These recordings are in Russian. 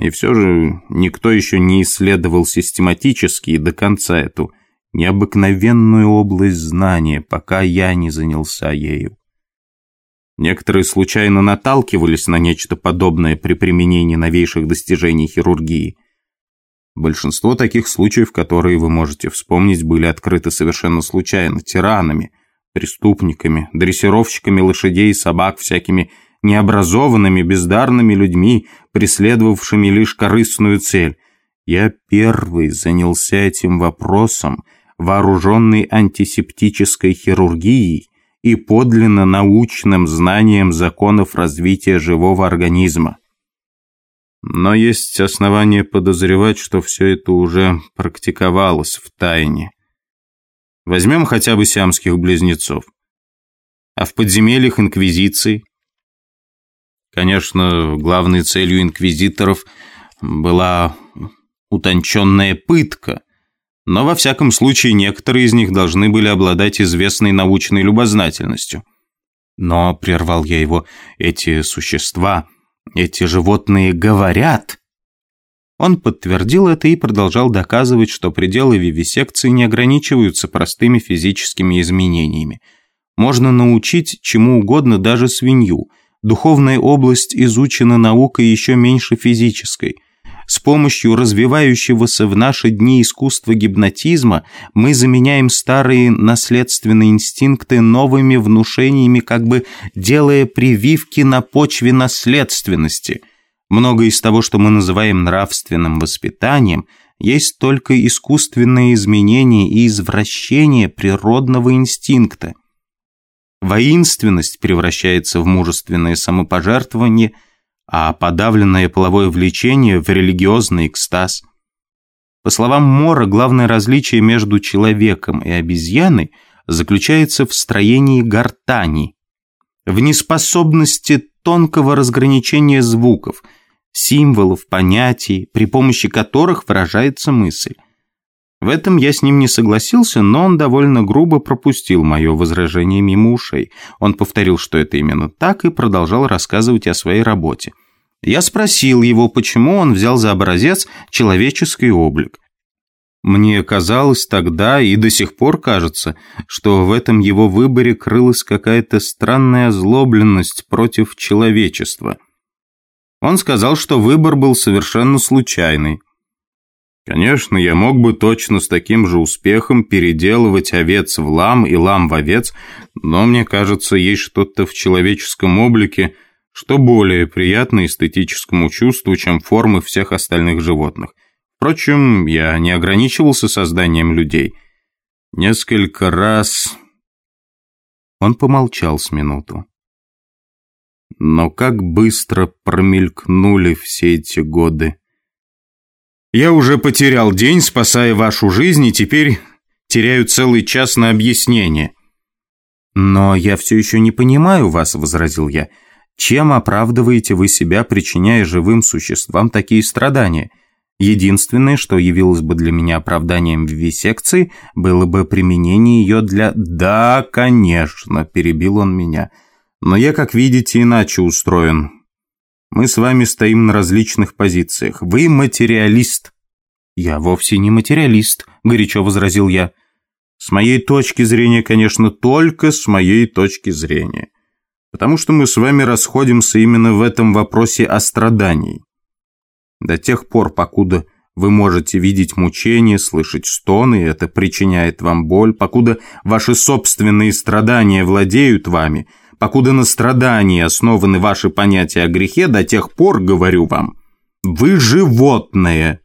И все же никто еще не исследовал систематически и до конца эту необыкновенную область знания, пока я не занялся ею. Некоторые случайно наталкивались на нечто подобное при применении новейших достижений хирургии. Большинство таких случаев, которые вы можете вспомнить, были открыты совершенно случайно, тиранами, преступниками, дрессировщиками лошадей и собак, всякими необразованными, бездарными людьми, преследовавшими лишь корыстную цель. Я первый занялся этим вопросом, вооруженный антисептической хирургией и подлинно научным знанием законов развития живого организма. Но есть основания подозревать, что все это уже практиковалось в тайне. Возьмем хотя бы сиамских близнецов. А в подземельях Инквизиции Конечно, главной целью инквизиторов была утонченная пытка, но во всяком случае некоторые из них должны были обладать известной научной любознательностью. Но, прервал я его, эти существа, эти животные говорят. Он подтвердил это и продолжал доказывать, что пределы вивисекции не ограничиваются простыми физическими изменениями. Можно научить чему угодно даже свинью – Духовная область изучена наукой еще меньше физической. С помощью развивающегося в наши дни искусства гипнотизма мы заменяем старые наследственные инстинкты новыми внушениями, как бы делая прививки на почве наследственности. Многое из того, что мы называем нравственным воспитанием, есть только искусственное изменение и извращение природного инстинкта. Воинственность превращается в мужественное самопожертвование, а подавленное половое влечение в религиозный экстаз. По словам Мора, главное различие между человеком и обезьяной заключается в строении гортани, в неспособности тонкого разграничения звуков, символов, понятий, при помощи которых выражается мысль. В этом я с ним не согласился, но он довольно грубо пропустил мое возражение мимо ушей. Он повторил, что это именно так, и продолжал рассказывать о своей работе. Я спросил его, почему он взял за образец человеческий облик. Мне казалось тогда и до сих пор кажется, что в этом его выборе крылась какая-то странная озлобленность против человечества. Он сказал, что выбор был совершенно случайный. Конечно, я мог бы точно с таким же успехом переделывать овец в лам и лам в овец, но мне кажется, есть что-то в человеческом облике, что более приятно эстетическому чувству, чем формы всех остальных животных. Впрочем, я не ограничивался созданием людей. Несколько раз... Он помолчал с минуту. Но как быстро промелькнули все эти годы. Я уже потерял день, спасая вашу жизнь, и теперь теряю целый час на объяснение». «Но я все еще не понимаю вас», — возразил я. «Чем оправдываете вы себя, причиняя живым существам такие страдания? Единственное, что явилось бы для меня оправданием в вивисекции, было бы применение ее для...» «Да, конечно», — перебил он меня. «Но я, как видите, иначе устроен. Мы с вами стоим на различных позициях. Вы материалист». «Я вовсе не материалист», – горячо возразил я. «С моей точки зрения, конечно, только с моей точки зрения. Потому что мы с вами расходимся именно в этом вопросе о страдании. До тех пор, покуда вы можете видеть мучения, слышать стоны, это причиняет вам боль, покуда ваши собственные страдания владеют вами – покуда на страдании основаны ваши понятия о грехе, до тех пор, говорю вам, вы животное.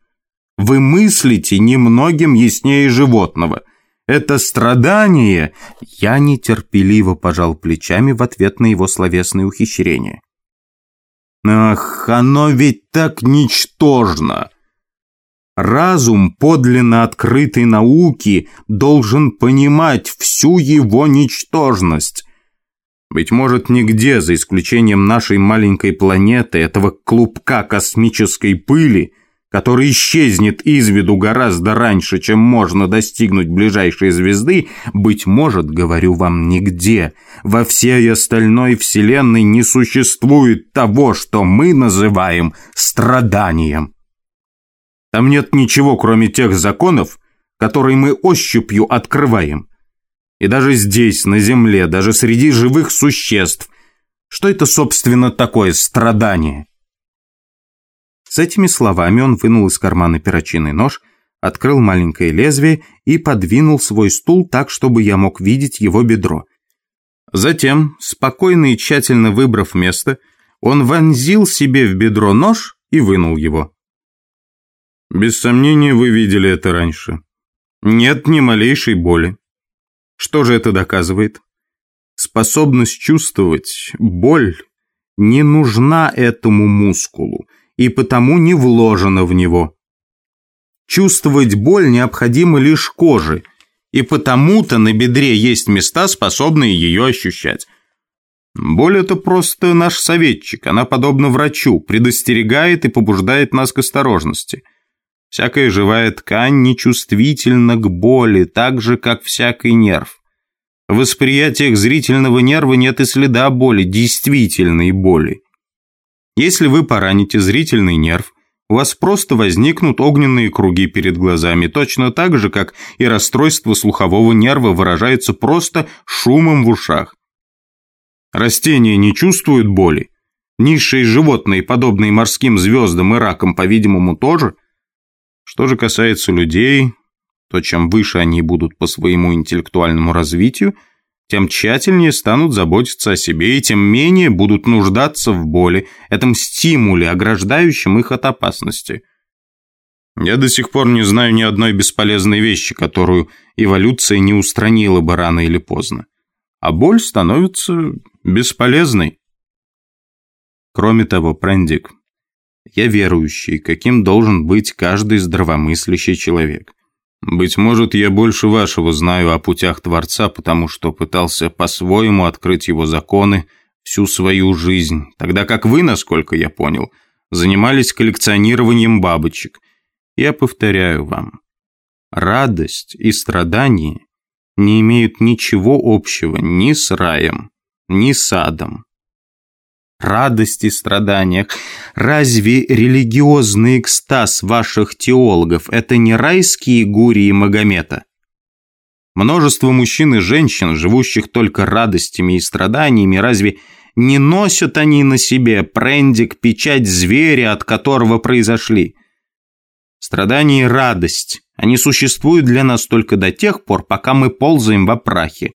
Вы мыслите немногим яснее животного. Это страдание... Я нетерпеливо пожал плечами в ответ на его словесное ухищрение. Ах, оно ведь так ничтожно! Разум подлинно открытой науки должен понимать всю его ничтожность, быть может, нигде, за исключением нашей маленькой планеты, этого клубка космической пыли, который исчезнет из виду гораздо раньше, чем можно достигнуть ближайшей звезды, быть может, говорю вам, нигде, во всей остальной вселенной не существует того, что мы называем страданием. Там нет ничего, кроме тех законов, которые мы ощупью открываем. И даже здесь, на Земле, даже среди живых существ, что это, собственно, такое страдание? С этими словами он вынул из кармана перочинный нож, открыл маленькое лезвие и подвинул свой стул так, чтобы я мог видеть его бедро. Затем, спокойно и тщательно выбрав место, он вонзил себе в бедро нож и вынул его. Без сомнения, вы видели это раньше. Нет ни малейшей боли. Что же это доказывает? Способность чувствовать боль не нужна этому мускулу и потому не вложена в него. Чувствовать боль необходимо лишь коже, и потому-то на бедре есть места, способные ее ощущать. Боль – это просто наш советчик, она, подобно врачу, предостерегает и побуждает нас к осторожности. Всякая живая ткань нечувствительна к боли, так же, как всякий нерв. В восприятиях зрительного нерва нет и следа боли, действительной боли. Если вы пораните зрительный нерв, у вас просто возникнут огненные круги перед глазами, точно так же, как и расстройство слухового нерва выражается просто шумом в ушах. Растения не чувствуют боли. Низшие животные, подобные морским звездам и ракам, по-видимому, тоже. Что же касается людей, то чем выше они будут по своему интеллектуальному развитию – тем тщательнее станут заботиться о себе и тем менее будут нуждаться в боли, этом стимуле, ограждающем их от опасности. Я до сих пор не знаю ни одной бесполезной вещи, которую эволюция не устранила бы рано или поздно. А боль становится бесполезной. Кроме того, Прендик, я верующий, каким должен быть каждый здравомыслящий человек. Быть может, я больше вашего знаю о путях Творца, потому что пытался по-своему открыть его законы всю свою жизнь, тогда как вы, насколько я понял, занимались коллекционированием бабочек. Я повторяю вам, радость и страдание не имеют ничего общего ни с раем, ни с адом радости страданиях. Разве религиозный экстаз ваших теологов – это не райские гурии Магомета? Множество мужчин и женщин, живущих только радостями и страданиями, разве не носят они на себе прендик, печать зверя, от которого произошли? Страдания и радость, они существуют для нас только до тех пор, пока мы ползаем во прахе.